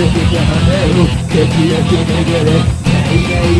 的な目を敵焼き逃れ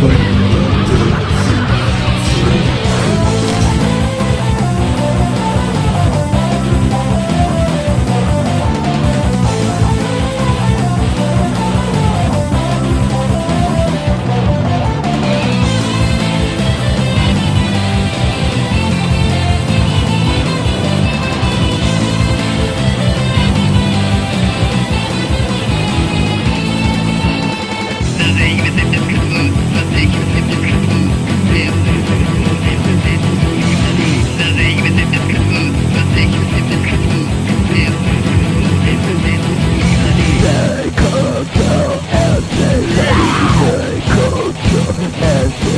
por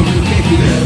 o que.